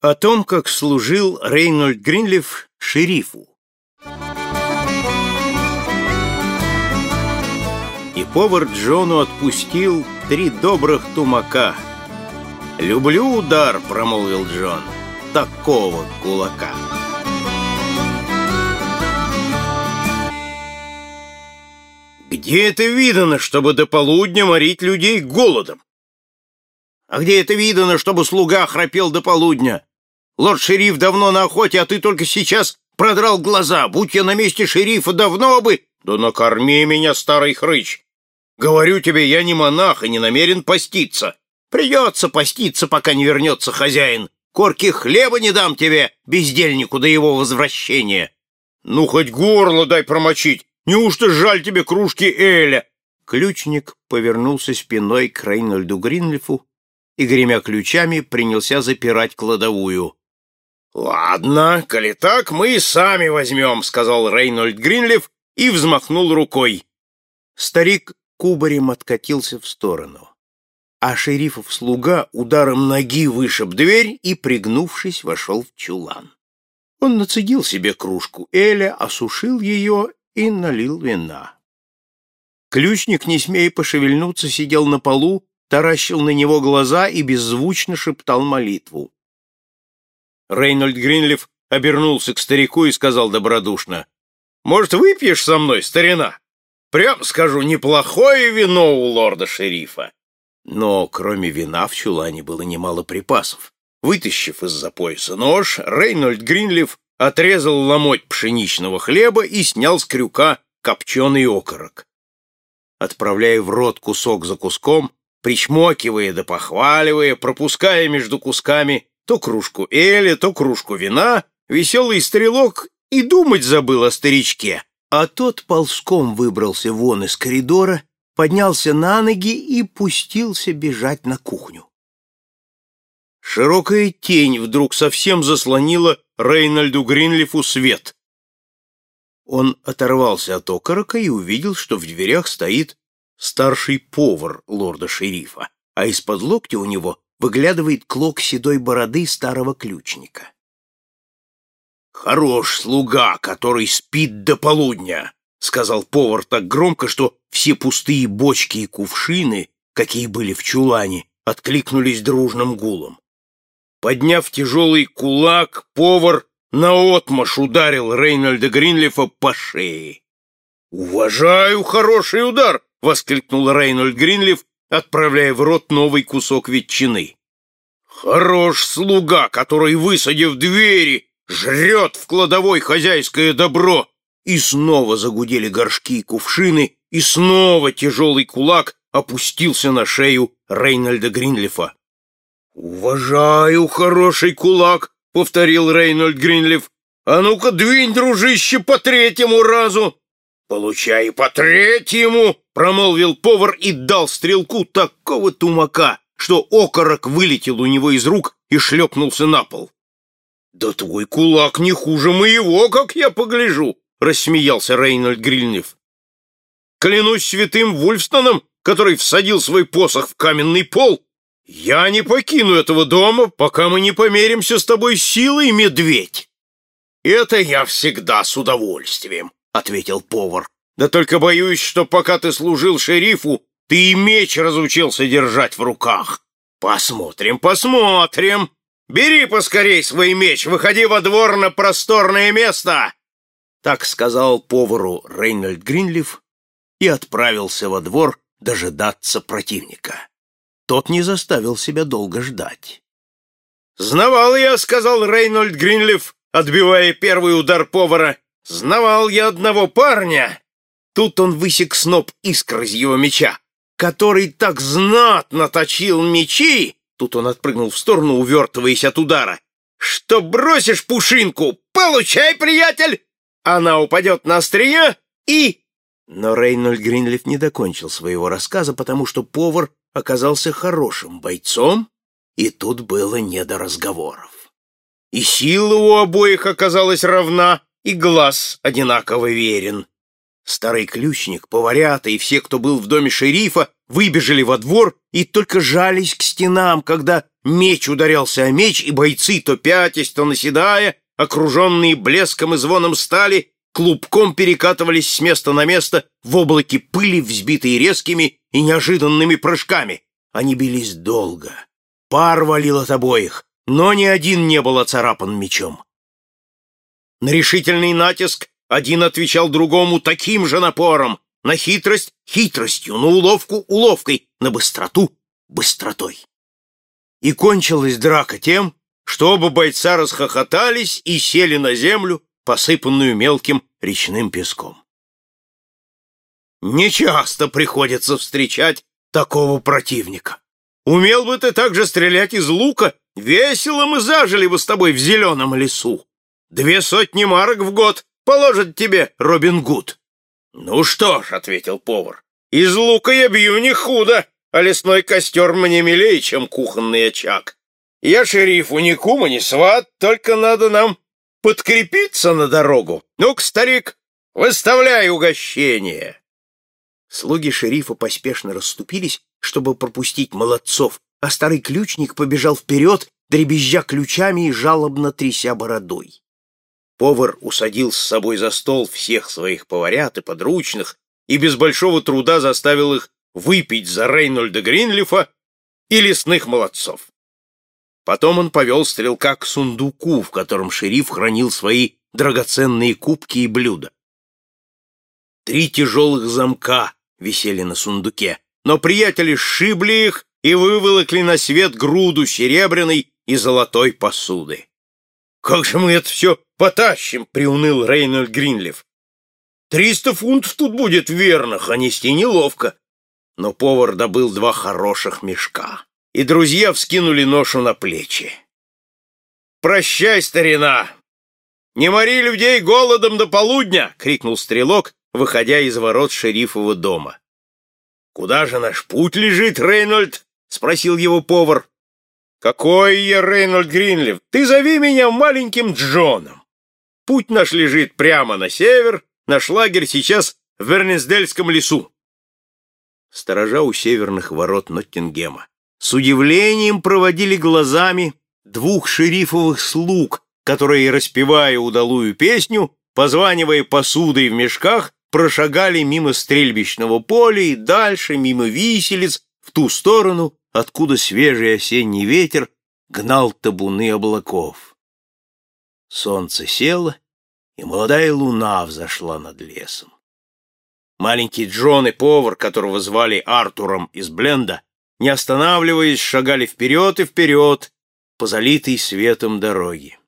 О том, как служил Рейнольд Гринлиф шерифу. И повар Джону отпустил три добрых тумака. «Люблю удар», — промолвил Джон, — «такого кулака». Где это видано, чтобы до полудня морить людей голодом? А где это видано, чтобы слуга храпел до полудня? Лорд-шериф давно на охоте, а ты только сейчас продрал глаза. Будь я на месте шерифа, давно бы... Да накорми меня, старый хрыч. Говорю тебе, я не монах и не намерен поститься. Придется поститься, пока не вернется хозяин. Корки хлеба не дам тебе, бездельнику, до его возвращения. Ну, хоть горло дай промочить. Неужто жаль тебе кружки Эля? Ключник повернулся спиной к Рейнольду Гринлифу и, гремя ключами, принялся запирать кладовую. «Ладно, коли так, мы и сами возьмем», — сказал Рейнольд Гринлиф и взмахнул рукой. Старик кубарем откатился в сторону, а шерифов слуга ударом ноги вышиб дверь и, пригнувшись, вошел в чулан. Он нацедил себе кружку Эля, осушил ее и налил вина. Ключник, не смея пошевельнуться, сидел на полу, таращил на него глаза и беззвучно шептал молитву. Рейнольд Гринлиф обернулся к старику и сказал добродушно, «Может, выпьешь со мной, старина? Прям скажу, неплохое вино у лорда-шерифа». Но кроме вина в чулане было немало припасов. Вытащив из-за пояса нож, Рейнольд Гринлиф отрезал ломоть пшеничного хлеба и снял с крюка копченый окорок. Отправляя в рот кусок за куском, причмокивая да похваливая, пропуская между кусками то кружку эля, то кружку вина, веселый стрелок и думать забыл о старичке, а тот ползком выбрался вон из коридора, поднялся на ноги и пустился бежать на кухню. Широкая тень вдруг совсем заслонила Рейнольду Гринлифу свет. Он оторвался от окорока и увидел, что в дверях стоит старший повар лорда-шерифа, а из-под локтя у него выглядывает клок седой бороды старого ключника. «Хорош слуга, который спит до полудня», — сказал повар так громко, что все пустые бочки и кувшины, какие были в чулане, откликнулись дружным гулом. Подняв тяжелый кулак, повар наотмашь ударил Рейнольда Гринлифа по шее. «Уважаю хороший удар!» — воскликнул Рейнольд Гринлиф, отправляя в рот новый кусок ветчины. «Хорош слуга, который, высадив двери, жрет в кладовой хозяйское добро!» И снова загудели горшки и кувшины, и снова тяжелый кулак опустился на шею Рейнольда Гринлифа. «Уважаю, хороший кулак», — повторил Рейнольд Гринлиф. «А ну-ка, двинь, дружище, по третьему разу!» «Получай по третьему!» — промолвил повар и дал стрелку такого тумака, что окорок вылетел у него из рук и шлепнулся на пол. «Да твой кулак не хуже моего, как я погляжу!» — рассмеялся Рейнольд Гринлиф. «Клянусь святым Вульфстоном, который всадил свой посох в каменный пол, «Я не покину этого дома, пока мы не померимся с тобой силой, медведь!» «Это я всегда с удовольствием», — ответил повар. «Да только боюсь, что пока ты служил шерифу, ты и меч разучился держать в руках. Посмотрим, посмотрим. Бери поскорей свой меч, выходи во двор на просторное место!» Так сказал повару Рейнольд Гринлиф и отправился во двор дожидаться противника. Тот не заставил себя долго ждать. «Знавал я», — сказал Рейнольд Гринлиф, отбивая первый удар повара. «Знавал я одного парня». Тут он высек сноп искр из его меча, который так знатно точил мечи, тут он отпрыгнул в сторону, увертываясь от удара, что бросишь пушинку, получай, приятель! Она упадет на острие и... Но Рейнольд Гринлиф не докончил своего рассказа, потому что повар оказался хорошим бойцом, и тут было не до разговоров. И сила у обоих оказалась равна, и глаз одинаково верен. Старый ключник, поварята и все, кто был в доме шерифа, выбежали во двор и только жались к стенам, когда меч ударялся о меч, и бойцы, то пятясь, то наседая, окруженные блеском и звоном стали, клубком перекатывались с места на место в облаке пыли, взбитые резкими и неожиданными прыжками. Они бились долго. Пар валил от обоих, но ни один не был оцарапан мечом. На решительный натиск один отвечал другому таким же напором, на хитрость — хитростью, на уловку — уловкой, на быстроту — быстротой. И кончилась драка тем, что оба бойца расхохотались и сели на землю, посыпанную мелким речным песком. Нечасто приходится встречать такого противника. Умел бы ты также стрелять из лука, весело мы зажили бы с тобой в зеленом лесу. Две сотни марок в год положит тебе Робин Гуд. Ну что ж, — ответил повар, — из лука я бью не худо, а лесной костер мне милее, чем кухонный очаг. Я шерифу ни кума, ни сват, только надо нам подкрепиться на дорогу. Ну-ка, старик, выставляй угощение. Слуги шерифа поспешно расступились, чтобы пропустить молодцов, а старый ключник побежал вперед, дребезжа ключами и жалобно тряся бородой. Повар усадил с собой за стол всех своих поварят и подручных и без большого труда заставил их выпить за Рейнольда Гринлифа и лесных молодцов. Потом он повел стрелка к сундуку, в котором шериф хранил свои драгоценные кубки и блюда. Три тяжелых замка висели на сундуке, но приятели сшибли их и выволокли на свет груду серебряной и золотой посуды. «Как же мы это все потащим?» — приуныл Рейнольд Гринлиф. «Триста фунтов тут будет верных, а нести неловко». Но повар добыл два хороших мешка, и друзья вскинули ношу на плечи. «Прощай, старина! Не мори людей голодом до полудня!» — крикнул стрелок, выходя из ворот шерифового дома. «Куда же наш путь лежит, Рейнольд?» — спросил его повар. «Какой я Рейнольд Гринлиф? Ты зови меня маленьким Джоном. Путь наш лежит прямо на север, наш лагерь сейчас в Вернесдельском лесу». Сторожа у северных ворот Ноттингема с удивлением проводили глазами двух шерифовых слуг, которые, распевая удалую песню, позванивая посудой в мешках, прошагали мимо стрельбищного поля и дальше, мимо виселиц, в ту сторону, откуда свежий осенний ветер гнал табуны облаков. Солнце село, и молодая луна взошла над лесом. Маленький Джон и повар, которого звали Артуром из Бленда, не останавливаясь, шагали вперед и вперед по залитой светом дороге.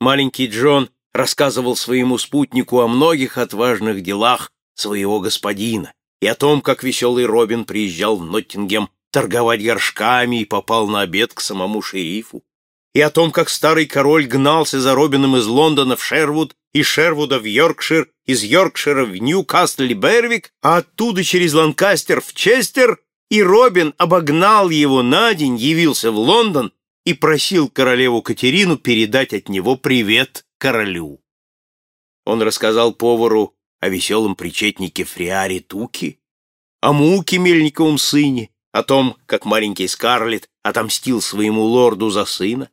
Маленький Джон рассказывал своему спутнику о многих отважных делах своего господина и о том, как веселый Робин приезжал в Ноттингем торговать горшками и попал на обед к самому шерифу, и о том, как старый король гнался за Робином из Лондона в Шервуд, из Шервуда в Йоркшир, из Йоркшира в Ньюкасл и Бервик, а оттуда через Ланкастер в Честер, и Робин обогнал его на день, явился в Лондон и просил королеву Катерину передать от него привет королю. Он рассказал повару о веселом причетнике Фриаре Туки, о муке Мельниковом сыне, о том, как маленький Скарлетт отомстил своему лорду за сына,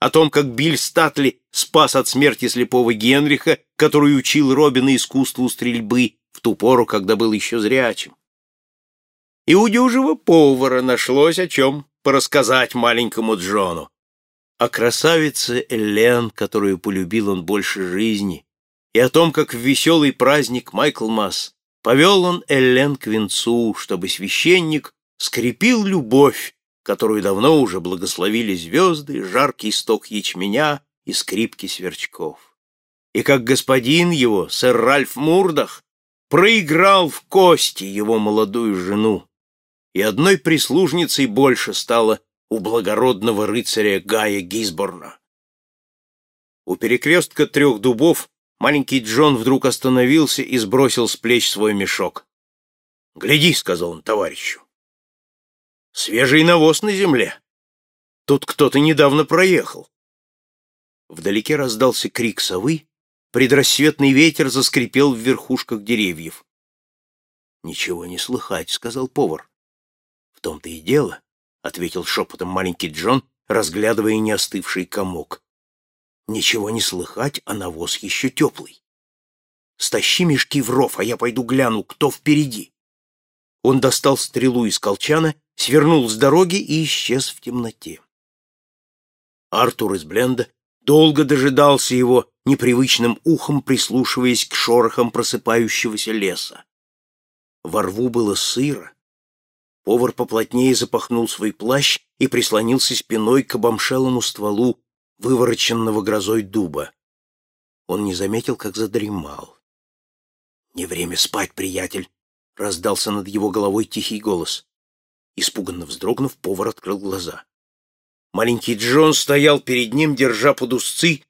о том, как Биль Статли спас от смерти слепого Генриха, который учил Робина искусству стрельбы в ту пору, когда был еще зрячим. И у дюжего повара нашлось о чем порассказать маленькому Джону о красавице Элен, которую полюбил он больше жизни, и о том, как в веселый праздник Майклмас повел он Элен к венцу, чтобы священник скрепил любовь, которую давно уже благословили звезды, жаркий сток ячменя и скрипки сверчков. И как господин его, сэр Ральф Мурдах, проиграл в кости его молодую жену, и одной прислужницей больше стало у благородного рыцаря Гая Гизборна. У перекрестка трех дубов маленький Джон вдруг остановился и сбросил с плеч свой мешок. «Гляди», — сказал он товарищу. «Свежий навоз на земле. Тут кто-то недавно проехал». Вдалеке раздался крик совы, предрассветный ветер заскрипел в верхушках деревьев. «Ничего не слыхать», — сказал повар. «В том-то и дело», — ответил шепотом маленький Джон, разглядывая неостывший комок. «Ничего не слыхать, а навоз еще теплый. Стащи мешки в ров, а я пойду гляну, кто впереди». Он достал стрелу из колчана, свернул с дороги и исчез в темноте. Артур из Бленда долго дожидался его непривычным ухом, прислушиваясь к шорохам просыпающегося леса. Во рву было сыро. Повар поплотнее запахнул свой плащ и прислонился спиной к обомшелому стволу вывороченного грозой дуба. Он не заметил, как задремал. «Не время спать, приятель!» — раздался над его головой тихий голос. Испуганно вздрогнув, повар открыл глаза. Маленький Джон стоял перед ним, держа под узцы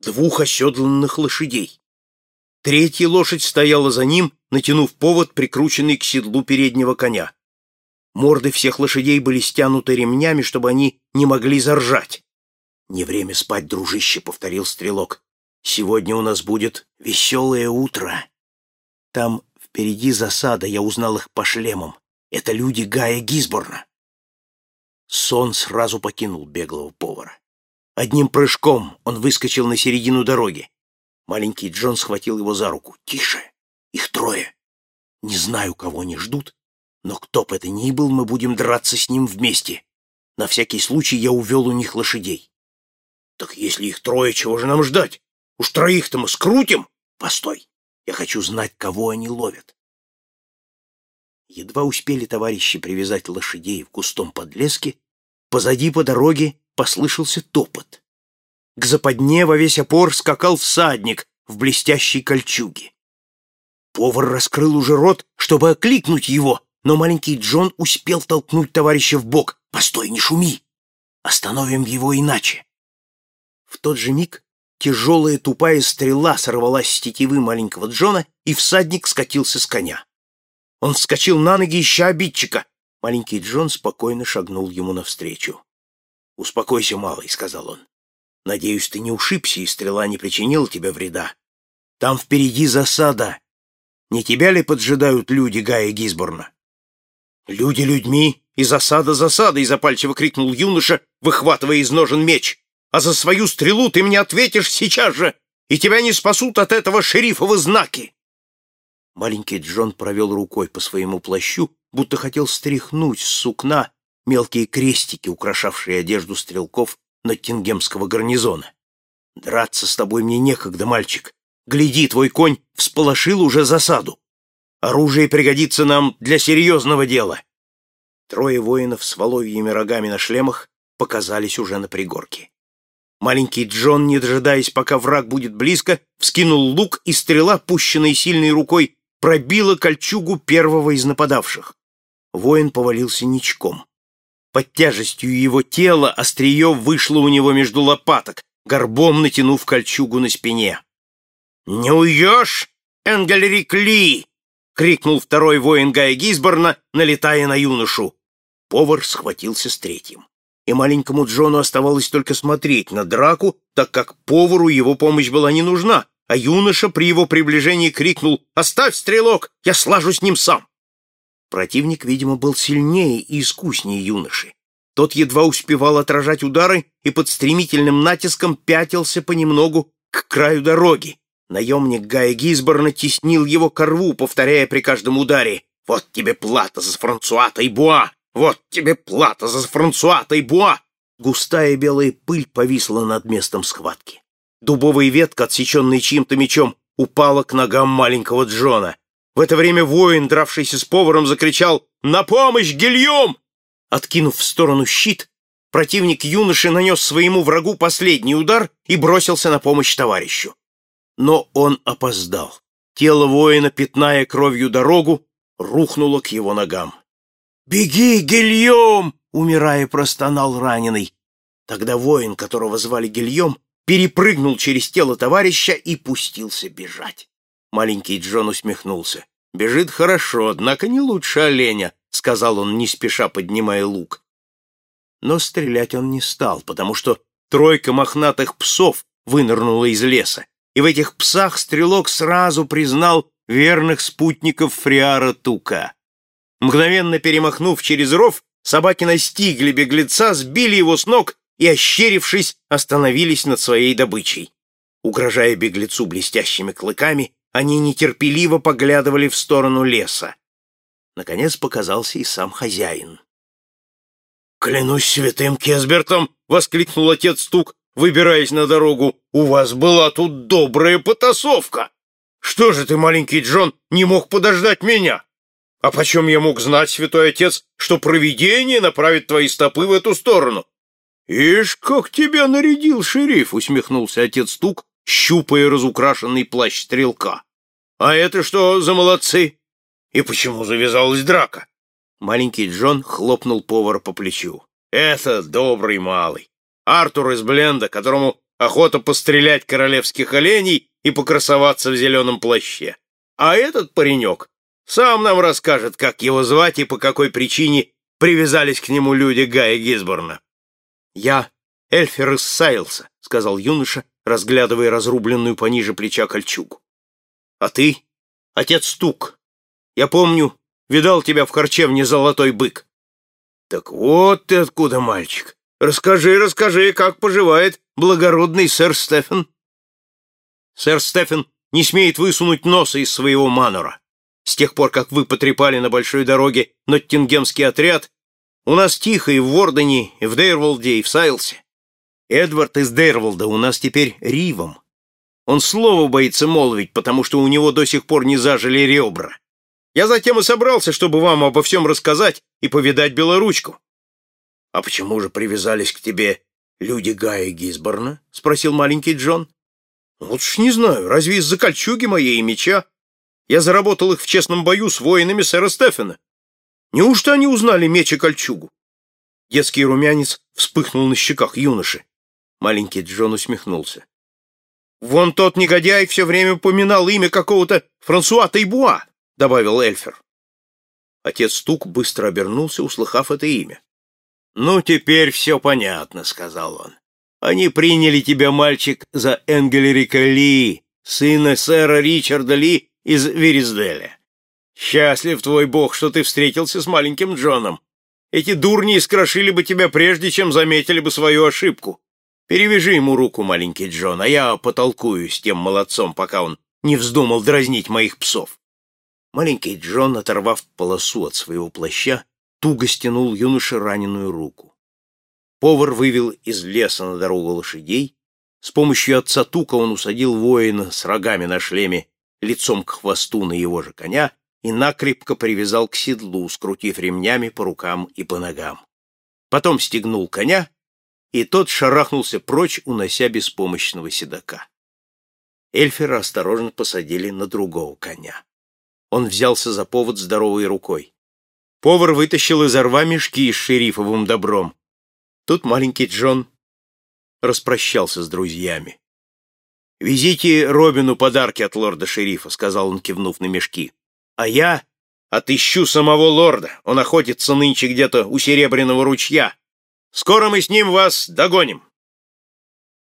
двух оседланных лошадей. Третья лошадь стояла за ним, натянув повод, прикрученный к седлу переднего коня. Морды всех лошадей были стянуты ремнями, чтобы они не могли заржать. «Не время спать, дружище», — повторил стрелок. «Сегодня у нас будет веселое утро». Там впереди засада, я узнал их по шлемам. Это люди Гая Гизборна. Сон сразу покинул беглого повара. Одним прыжком он выскочил на середину дороги. Маленький Джон схватил его за руку. «Тише! Их трое! Не знаю, кого они ждут, но кто бы это ни был, мы будем драться с ним вместе. На всякий случай я увел у них лошадей». «Так если их трое, чего же нам ждать? Уж троих-то мы скрутим!» «Постой! Я хочу знать, кого они ловят. Едва успели товарищи привязать лошадей в густом подлеске, позади по дороге послышался топот. К западне во весь опор скакал всадник в блестящей кольчуге. Повар раскрыл уже рот, чтобы окликнуть его, но маленький Джон успел толкнуть товарища в бок. «Постой, не шуми! Остановим его иначе!» В тот же миг тяжелая тупая стрела сорвалась с тетивы маленького Джона, и всадник скатился с коня. Он вскочил на ноги, ища обидчика. Маленький Джон спокойно шагнул ему навстречу. «Успокойся, малый», — сказал он. «Надеюсь, ты не ушибся, и стрела не причинила тебе вреда. Там впереди засада. Не тебя ли поджидают люди Гая Гизборна?» «Люди людьми, и засада засадой!» — запальчиво крикнул юноша, выхватывая из ножен меч. «А за свою стрелу ты мне ответишь сейчас же, и тебя не спасут от этого шерифовы знаки!» Маленький Джон провел рукой по своему плащу, будто хотел стряхнуть с сукна мелкие крестики, украшавшие одежду стрелков Ноттингемского гарнизона. «Драться с тобой мне некогда, мальчик. Гляди, твой конь всполошил уже засаду. Оружие пригодится нам для серьезного дела». Трое воинов с воловьими рогами на шлемах показались уже на пригорке. Маленький Джон, не дожидаясь, пока враг будет близко, вскинул лук, и стрела, пущенная сильной рукой пробила кольчугу первого из нападавших. Воин повалился ничком. Под тяжестью его тела острие вышло у него между лопаток, горбом натянув кольчугу на спине. «Не уйдешь, Энгельрик Ли!» — крикнул второй воин Гая Гизборна, налетая на юношу. Повар схватился с третьим. И маленькому Джону оставалось только смотреть на драку, так как повару его помощь была не нужна, а юноша при его приближении крикнул «Оставь, стрелок! Я слажу с ним сам!» Противник, видимо, был сильнее и искуснее юноши. Тот едва успевал отражать удары и под стремительным натиском пятился понемногу к краю дороги. Наемник Гая Гизборна теснил его к рву, повторяя при каждом ударе «Вот тебе плата за Франсуа Тайбуа! Вот тебе плата за Франсуа Тайбуа!» Густая белая пыль повисла над местом схватки. Дубовая ветка, отсеченная чьим-то мечом, упала к ногам маленького Джона. В это время воин, дравшийся с поваром, закричал «На помощь, Гильем!» Откинув в сторону щит, противник юноши нанес своему врагу последний удар и бросился на помощь товарищу. Но он опоздал. Тело воина, пятная кровью дорогу, рухнуло к его ногам. «Беги, Гильем!» — умирая, простонал раненый. Тогда воин, которого звали Гильем, перепрыгнул через тело товарища и пустился бежать. Маленький Джон усмехнулся. «Бежит хорошо, однако не лучше оленя», — сказал он, не спеша поднимая лук. Но стрелять он не стал, потому что тройка мохнатых псов вынырнула из леса, и в этих псах стрелок сразу признал верных спутников Фриара Тука. Мгновенно перемахнув через ров, собаки настигли беглеца, сбили его с ног и, ощерившись, остановились над своей добычей. Угрожая беглецу блестящими клыками, они нетерпеливо поглядывали в сторону леса. Наконец показался и сам хозяин. «Клянусь святым Кесбертом!» — воскликнул отец Стук, выбираясь на дорогу. «У вас была тут добрая потасовка! Что же ты, маленький Джон, не мог подождать меня? А почем я мог знать, святой отец, что провидение направит твои стопы в эту сторону?» «Ишь, как тебя нарядил шериф!» — усмехнулся отец Стук, щупая разукрашенный плащ стрелка. «А это что за молодцы? И почему завязалась драка?» Маленький Джон хлопнул повара по плечу. «Это добрый малый. Артур из Бленда, которому охота пострелять королевских оленей и покрасоваться в зеленом плаще. А этот паренек сам нам расскажет, как его звать и по какой причине привязались к нему люди Гая Гизборна». «Я Эльфер из Сайлса», — сказал юноша, разглядывая разрубленную пониже плеча кольчугу. «А ты? Отец Стук. Я помню, видал тебя в харчевне «Золотой бык». «Так вот ты откуда, мальчик. Расскажи, расскажи, как поживает благородный сэр Стефан». «Сэр Стефан не смеет высунуть носа из своего манора. С тех пор, как вы потрепали на большой дороге Ноттингемский отряд, у нас тихо и в Вордене, и в Дейрволде, и в Сайлсе. Эдвард из Дейрволда у нас теперь Ривом. Он слово боится молвить, потому что у него до сих пор не зажили ребра. Я затем и собрался, чтобы вам обо всем рассказать и повидать Белоручку. — А почему же привязались к тебе люди Гая Гизборна? — спросил маленький Джон. — Вот ж не знаю, разве из-за кольчуги моей и меча? Я заработал их в честном бою с воинами сэра Стефана. Неужто они узнали меч и кольчугу? Детский румянец вспыхнул на щеках юноши. Маленький Джон усмехнулся. «Вон тот негодяй все время поминал имя какого-то Франсуа Тайбуа», — добавил Эльфер. Отец Стук быстро обернулся, услыхав это имя. «Ну, теперь все понятно», — сказал он. «Они приняли тебя, мальчик, за Энгелерика Ли, сына сэра Ричарда Ли из Веризделя. Счастлив твой бог, что ты встретился с маленьким Джоном. Эти дурни искрошили бы тебя прежде, чем заметили бы свою ошибку. Перевяжи ему руку, маленький Джон, а я потолкую с тем молодцом, пока он не вздумал дразнить моих псов. Маленький Джон, оторвав полосу от своего плаща, туго стянул юноше раненую руку. Повар вывел из леса на дорогу лошадей. С помощью отца Тука он усадил воина с рогами на шлеме лицом к хвосту на его же коня и накрепко привязал к седлу, скрутив ремнями по рукам и по ногам. Потом стегнул коня и тот шарахнулся прочь, унося беспомощного седока. Эльфера осторожно посадили на другого коня. Он взялся за повод здоровой рукой. Повар вытащил из рва мешки с шерифовым добром. Тут маленький Джон распрощался с друзьями. «Везите Робину подарки от лорда-шерифа», — сказал он, кивнув на мешки. «А я отыщу самого лорда. Он охотится нынче где-то у Серебряного ручья. Скоро мы с ним вас догоним.